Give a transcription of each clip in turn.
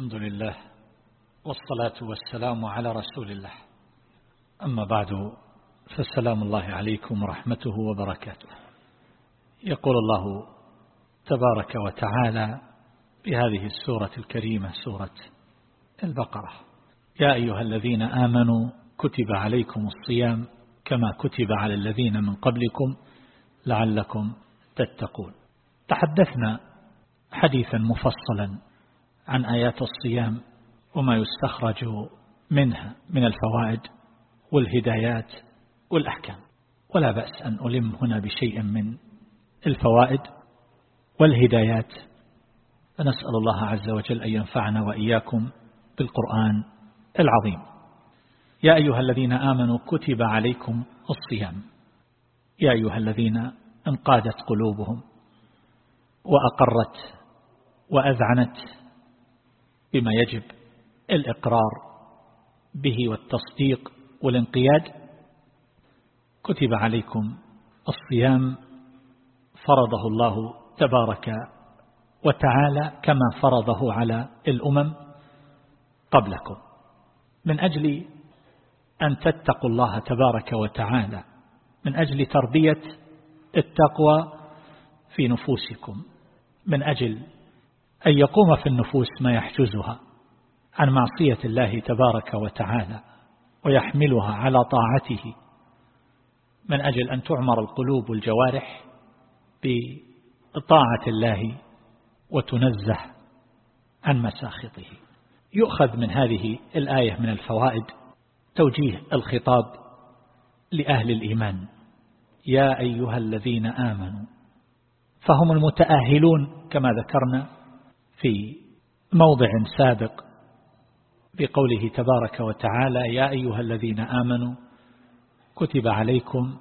الحمد لله والصلاة والسلام على رسول الله. أما بعد فالسلام الله عليكم ورحمته وبركاته. يقول الله تبارك وتعالى بهذه السورة الكريمة سورة البقرة يا أيها الذين آمنوا كتب عليكم الصيام كما كتب على الذين من قبلكم لعلكم تتقون. تحدثنا حديثا مفصلا عن آيات الصيام وما يستخرج منها من الفوائد والهدايات والأحكام. ولا بأس أن ألم هنا بشيء من الفوائد والهدايات. فنسأل الله عز وجل أن ينفعنا وإياكم بالقرآن العظيم. يا أيها الذين آمنوا كتب عليكم الصيام. يا أيها الذين انقادت قلوبهم وأقرت وأذعنت بما يجب الإقرار به والتصديق والانقياد. كتب عليكم الصيام فرضه الله تبارك وتعالى كما فرضه على الأمم قبلكم. من أجل أن تتقوا الله تبارك وتعالى من أجل تربية التقوى في نفوسكم من أجل أن يقوم في النفوس ما يحجزها عن معصية الله تبارك وتعالى ويحملها على طاعته. من أجل أن تعمر القلوب والجوارح بطاعة الله وتنزه عن مساخطه يؤخذ من هذه الآية من الفوائد توجيه الخطاب لأهل الإيمان. يا أيها الذين آمنوا فهم المتأهلون كما ذكرنا في موضع سابق بقوله تبارك وتعالى يا أيها الذين آمنوا كتب عليكم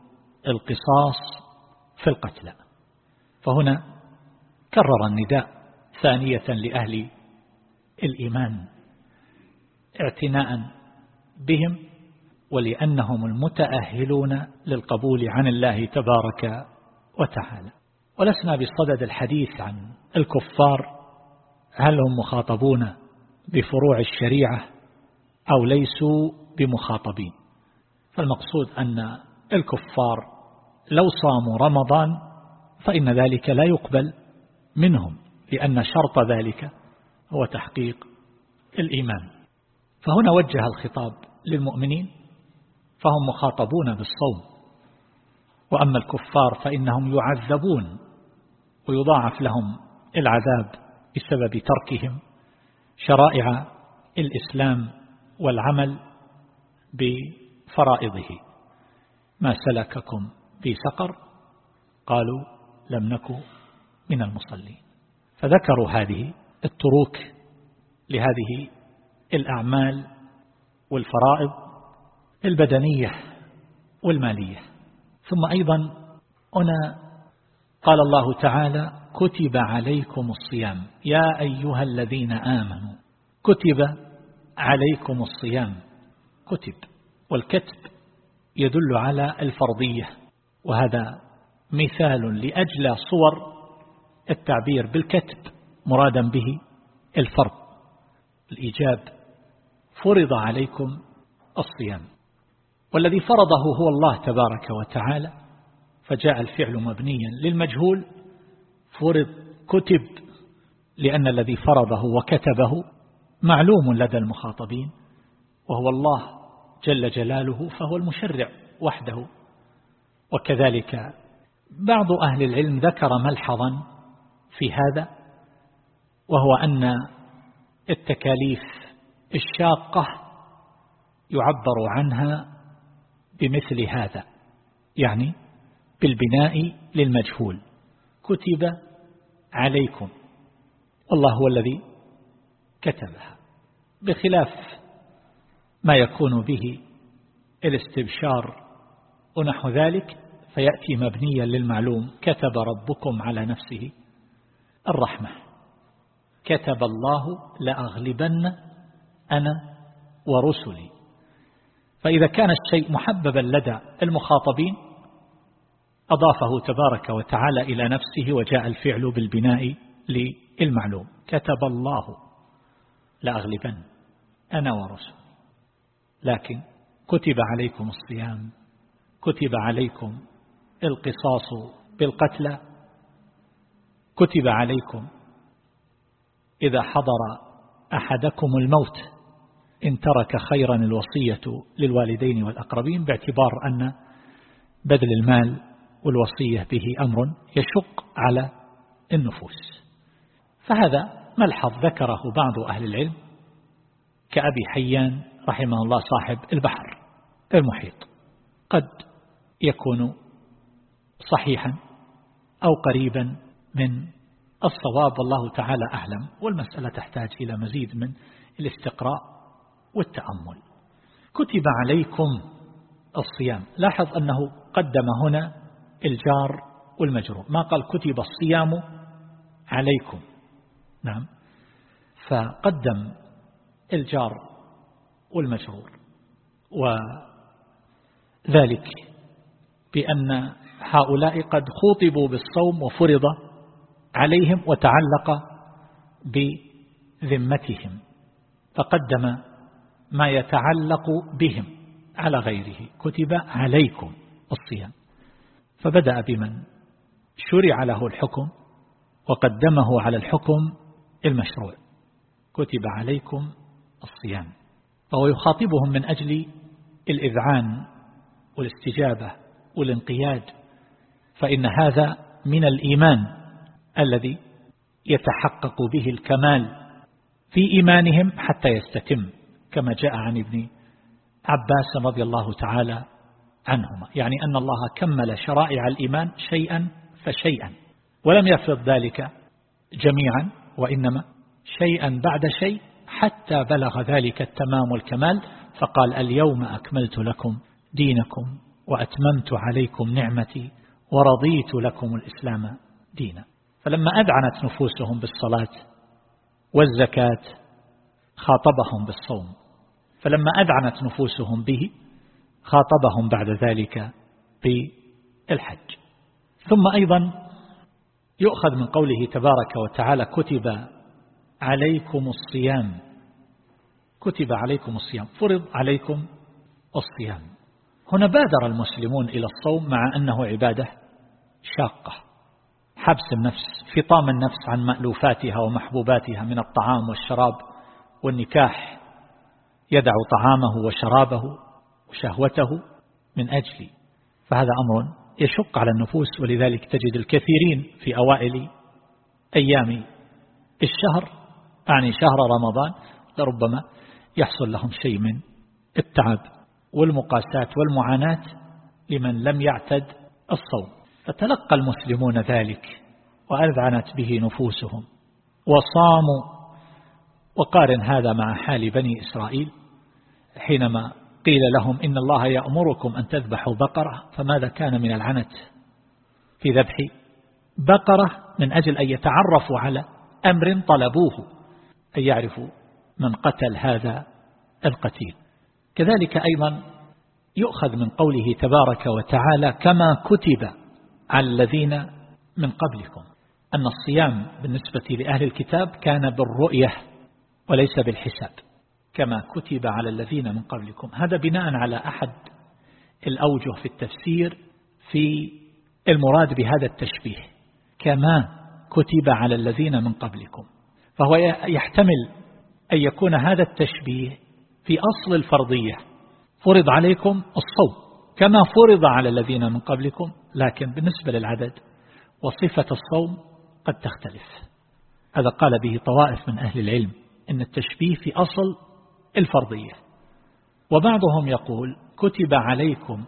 القصاص في القتلى فهنا كرر النداء ثانية لأهل الإيمان اعتناء بهم ولأنهم المتأهلون للقبول عن الله تبارك وتعالى. ولسنا بصدد الحديث عن الكفار هل هم مخاطبون بفروع الشريعة أو ليسوا بمخاطبين؟ فالمقصود أن الكفار لو صاموا رمضان فإن ذلك لا يقبل منهم لأن شرط ذلك هو تحقيق الإيمان. فهنا وجه الخطاب للمؤمنين فهم مخاطبون بالصوم. وأما الكفار فإنهم يعذبون ويضاعف لهم العذاب بسبب تركهم شرائع الإسلام والعمل بفرائضه. ما سلككم في سقر؟ قالوا لم نكن من المصلين. فذكروا هذه التروك لهذه الأعمال والفرائض البدنية والمالية. ثم أيضا هنا قال الله تعالى كتب عليكم الصيام. يا أيها الذين آمنوا كتب عليكم الصيام. كتب. والكتب يدل على الفرضية. وهذا مثال لأجل صور التعبير بالكتب مرادا به الفرض. الإيجاب فرض عليكم الصيام. والذي فرضه هو الله تبارك وتعالى فجاء الفعل مبنيا للمجهول فرض كتب لأن الذي فرضه وكتبه معلوم لدى المخاطبين وهو الله جل جلاله فهو المشرع وحده. وكذلك بعض أهل العلم ذكر ملحظا في هذا وهو أن التكاليف الشاقة يعبر عنها بمثل هذا يعني بالبناء للمجهول. كتب عليكم. والله هو الذي كتبها. بخلاف ما يكون به الاستبشار ونحو ذلك فيأتي مبنيا للمعلوم. كتب ربكم على نفسه الرحمة. كتب الله لأغلبن أنا ورسلي. فإذا كان الشيء محببا لدى المخاطبين أضافه تبارك وتعالى إلى نفسه وجاء الفعل بالبناء للمعلوم. كتب الله. لأغلبن أنا ورسلي لكن كتب عليكم الصيام. كتب عليكم القصاص بالقتلى كتب عليكم إذا حضر أحدكم الموت. إن ترك خيرا الوصية للوالدين والأقربين باعتبار أن بذل المال والوصية به أمر يشق على النفوس. فهذا ملحظ ذكره بعض أهل العلم كأبي حيان رحمه الله صاحب البحر المحيط. قد يكون صحيحا أو قريبا من الصواب والله تعالى أعلم. والمسألة تحتاج إلى مزيد من الاستقراء والتأمل. كتب عليكم الصيام. لاحظ أنه قدم هنا الجار والمجرور ما قال كتب الصيام عليكم. نعم. فقدم الجار والمجرور وذلك بأن هؤلاء قد خوطبوا بالصوم وفرض عليهم وتعلق بذمتهم. فقدم ما يتعلق بهم على غيره. كتب عليكم الصيام. فبدأ بمن؟ شرع له الحكم وقدمه على الحكم المشروع. كتب عليكم الصيام. فهو يخاطبهم من أجل الإذعان والاستجابة والانقياد. فإن هذا من الإيمان الذي يتحقق به الكمال في إيمانهم حتى يستتم كما جاء عن ابن عباس رضي الله تعالى عنهما. يعني أن الله كمل شرائع الإيمان شيئا فشيئا ولم يفرض ذلك جميعا وإنما شيئا بعد شيء حتى بلغ ذلك التمام والكمال فقال اليوم أكملت لكم دينكم وأتممت عليكم نعمتي ورضيت لكم الإسلام دينا. فلما أدعنت نفوسهم بالصلاة والزكاة خاطبهم بالصوم. فلما أدعنت نفوسهم به خاطبهم بعد ذلك بالحج. ثم أيضا يؤخذ من قوله تبارك وتعالى كتب عليكم الصيام. كتب عليكم الصيام فرض عليكم الصيام. هنا بادر المسلمون إلى الصوم مع أنه عبادة شاقة. حبس النفس فطام النفس عن مألوفاتها ومحبوباتها من الطعام والشراب والنكاح. يدع طعامه وشرابه. وشهوته من أجل فهذا أمر يشق على النفوس ولذلك تجد الكثيرين في أوائل أيام الشهر أعني شهر رمضان لربما يحصل لهم شيء من التعب والمقاسات والمعاناة لمن لم يعتد الصوم. فتلقى المسلمون ذلك وأذعنت به نفوسهم. وصاموا. وقارن هذا مع حال بني إسرائيل حينما قيل لهم إن الله يأمركم أن تذبحوا بقرة فماذا كان من العنت في ذبح بقرة من أجل أن يتعرفوا على أمر طلبوه أن يعرفوا من قتل هذا القتيل. كذلك أيضا يؤخذ من قوله تبارك وتعالى كما كتب على الذين من قبلكم أن الصيام بالنسبة لأهل الكتاب كان بالرؤية وليس بالحساب. كما كتب على الذين من قبلكم. هذا بناء على أحد الأوجه في التفسير في المراد بهذا التشبيه كما كتب على الذين من قبلكم. فهو يحتمل أن يكون هذا التشبيه في أصل الفرضية. فرض عليكم الصوم كما فرض على الذين من قبلكم لكن بالنسبة للعدد وصفة الصوم قد تختلف. هذا قال به طوائف من أهل العلم إن التشبيه في أصل الفرضية. وبعضهم يقول كتب عليكم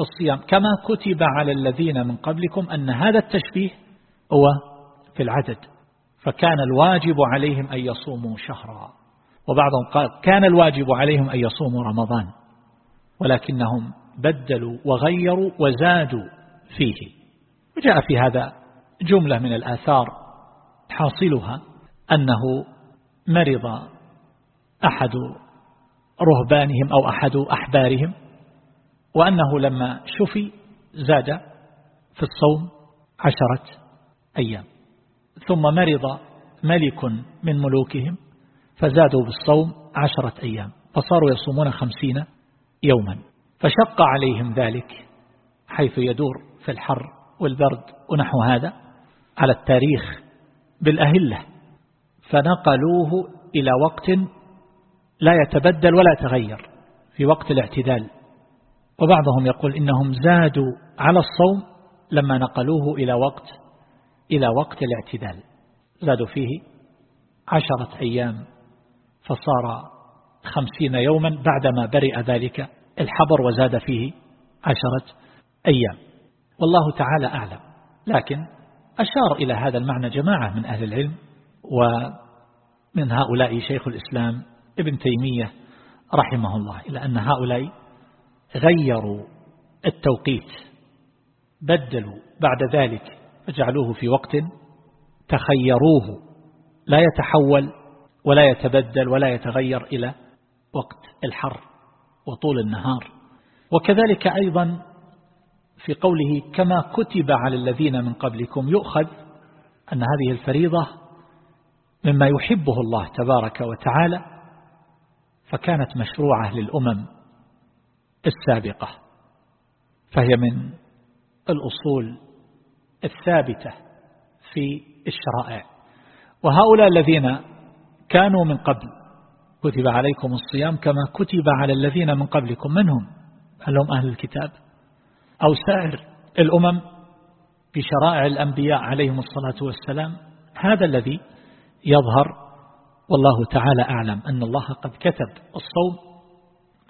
الصيام كما كتب على الذين من قبلكم أن هذا التشبيه هو في العدد فكان الواجب عليهم أن يصوموا شهرا. وبعضهم قال كان الواجب عليهم أن يصوموا رمضان ولكنهم بدلوا وغيروا وزادوا فيه. وجاء في هذا جملة من الآثار حاصلها أنه مرض أحد رهبانهم أو أحد أحبارهم وأنه لما شفي زاد في الصوم عشرة أيام. ثم مرض ملك من ملوكهم فزادوا بالصوم عشرة أيام فصاروا يصومون خمسين يوما. فشق عليهم ذلك حيث يدور في الحر والبرد ونحو هذا على التاريخ بالأهلة. فنقلوه إلى وقت لا يتبدل ولا يتغير في وقت الاعتدال. وبعضهم يقول إنهم زادوا على الصوم لما نقلوه إلى وقت إلى وقت الاعتدال. زادوا فيه عشرة أيام فصار خمسين يوما بعدما برئ ذلك الحبر وزاد فيه عشرة أيام. والله تعالى أعلم. لكن أشار إلى هذا المعنى جماعة من أهل العلم ومن هؤلاء شيخ الإسلام ابن تيمية رحمه الله إلى أن هؤلاء غيروا التوقيت بدلوا بعد ذلك فجعلوه في وقت تخيروه لا يتحول ولا يتبدل ولا يتغير إلى وقت الحر وطول النهار. وكذلك أيضا في قوله كما كتب على الذين من قبلكم يؤخذ أن هذه الفريضة مما يحبه الله تبارك وتعالى فكانت مشروعة للأمم السابقة فهي من الأصول الثابتة في الشرائع. وهؤلاء الذين كانوا من قبل كتب عليكم الصيام كما كتب على الذين من قبلكم. منهم؟ هل هم أهل الكتاب؟ أو سائر الأمم بشرائع الأنبياء عليهم الصلاة والسلام؟ هذا الذي يظهر والله تعالى أعلم أن الله قد كتب الصوم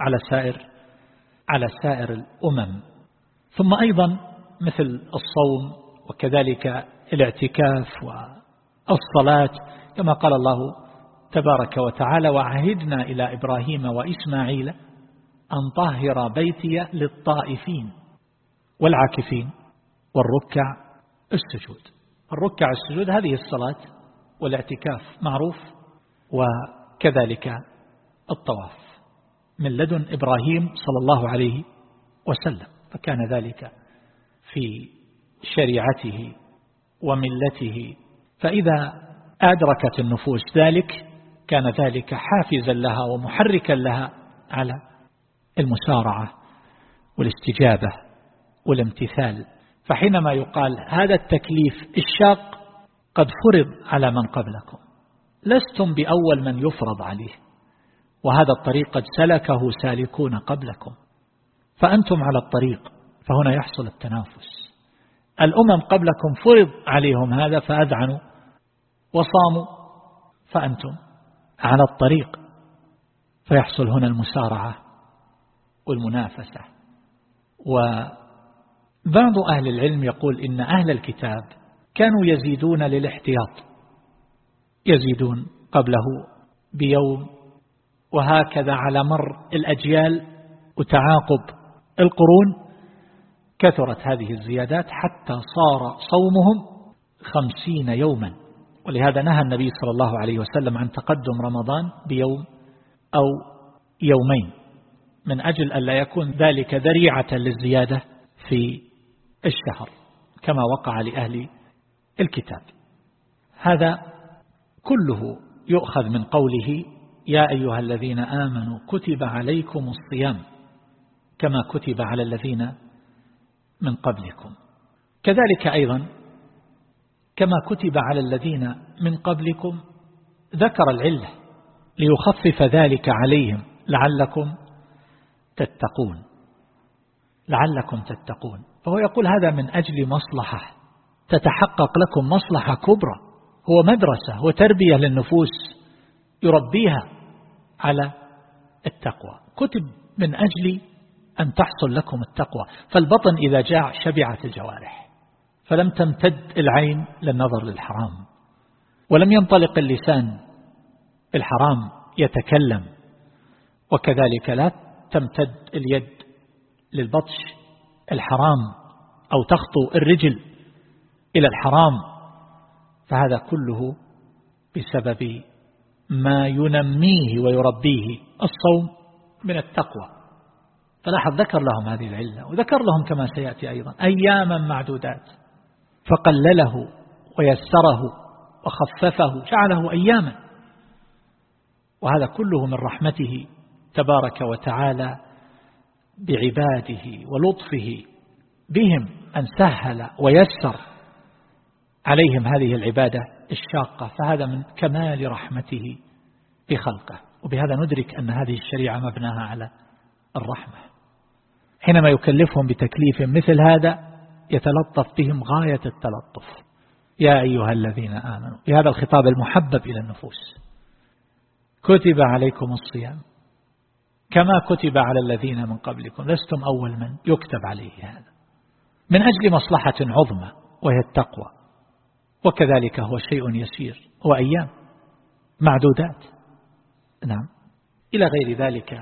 على سائر على سائر الأمم. ثم أيضا مثل الصوم وكذلك الاعتكاف والصلاة كما قال الله تبارك وتعالى وعهدنا إلى إبراهيم وإسماعيل أن طهر بيتي للطائفين والعاكفين والركع السجود. الركع السجود هذه الصلاة والاعتكاف معروف وكذلك الطواف من لدن إبراهيم صلى الله عليه وسلم فكان ذلك في شريعته وملته. فإذا أدركت النفوس ذلك كان ذلك حافزا لها ومحركا لها على المسارعة والاستجابة والامتثال. فحينما يقال هذا التكليف الشاق قد فرض على من قبلكم. لستم بأول من يفرض عليه. وهذا الطريق قد سلكه سالكون قبلكم. فأنتم على الطريق فهنا يحصل التنافس. الأمم قبلكم فرض عليهم هذا فأذعنوا وصاموا فأنتم على الطريق. فيحصل هنا المسارعة والمنافسة. وبعض أهل العلم يقول إن أهل الكتاب كانوا يزيدون للاحتياط. يزيدون قبله بيوم وهكذا على مر الأجيال وتعاقب القرون كثرت هذه الزيادات حتى صار صومهم خمسين يوما. ولهذا نهى النبي صلى الله عليه وسلم عن تقدم رمضان بيوم أو يومين. من أجل أن لا يكون ذلك ذريعة للزيادة في الشهر كما وقع لأهل الكتاب. هذا كله يؤخذ من قوله يا أيها الذين آمنوا كتب عليكم الصيام كما كتب على الذين من قبلكم. كذلك أيضا كما كتب على الذين من قبلكم ذكر العلة ليخفف ذلك عليهم لعلكم تتقون. لعلكم تتقون. فهو يقول هذا من أجل مصلحة تتحقق لكم مصلحة كبرى. هو مدرسة وتربية للنفوس يربيها على التقوى. كتب من أجل أن تحصل لكم التقوى. فالبطن إذا جاع شبعت الجوارح فلم تمتد العين للنظر للحرام ولم ينطلق اللسان الحرام يتكلم وكذلك لا تمتد اليد للبطش الحرام أو تخطو الرجل إلى الحرام. فهذا كله بسبب ما ينميه ويربيه الصوم من التقوى. فلاحظ ذكر لهم هذه العلة وذكر لهم كما سيأتي أيضا أياما معدودات فقلله ويسره وخففه جعله أياما. وهذا كله من رحمته تبارك وتعالى بعباده ولطفه بهم أن سهل ويسر عليهم هذه العبادة الشاقة فهذا من كمال رحمته بخلقه. وبهذا ندرك أن هذه الشريعة مبناها على الرحمة. حينما يكلفهم بتكليف مثل هذا يتلطف بهم غاية التلطف. يا أيها الذين آمنوا بهذا الخطاب المحبب إلى النفوس كتب عليكم الصيام كما كتب على الذين من قبلكم. لستم أول من يكتب عليه هذا. من أجل مصلحة عظمى وهي التقوى. وكذلك هو شيء يسير وأيام معدودات. نعم. إلى غير ذلك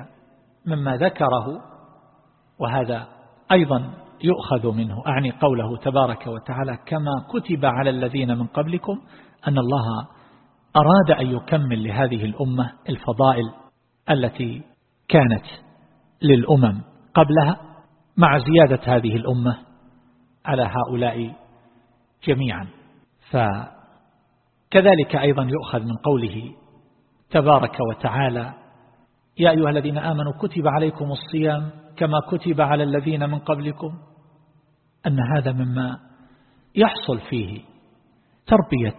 مما ذكره وهذا أيضا يؤخذ منه أعني قوله تبارك وتعالى كما كتب على الذين من قبلكم أن الله أراد أن يكمل لهذه الأمة الفضائل التي كانت للأمم قبلها مع زيادة هذه الأمة على هؤلاء جميعا. فكذلك أيضا يؤخذ من قوله تبارك وتعالى يا أيها الذين آمنوا كتب عليكم الصيام كما كتب على الذين من قبلكم أن هذا مما يحصل فيه تربية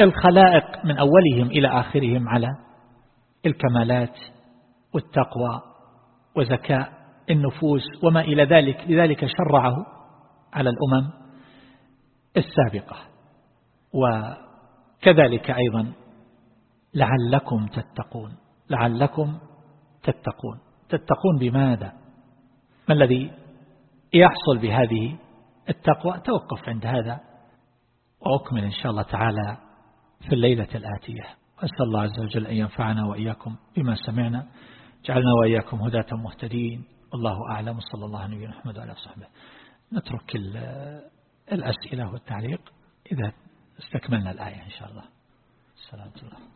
الخلائق من أولهم إلى آخرهم على الكمالات والتقوى وزكاء النفوس وما إلى ذلك لذلك شرعه على الأمم السابقة. وكذلك أيضا لعلكم تتقون. لعلكم تتقون. تتقون بماذا؟ ما الذي يحصل بهذه التقوى؟ توقف عند هذا. وأكمل إن شاء الله تعالى في الليلة الآتية. أسأل الله عز وجل أن ينفعنا وإياكم بما سمعنا. جعلنا وإياكم هداة مهتدين. الله أعلم. صلى الله عليه صحبه نترك الأسئلة والتعليق إذا استكملنا الآية إن شاء الله. السلام عليكم.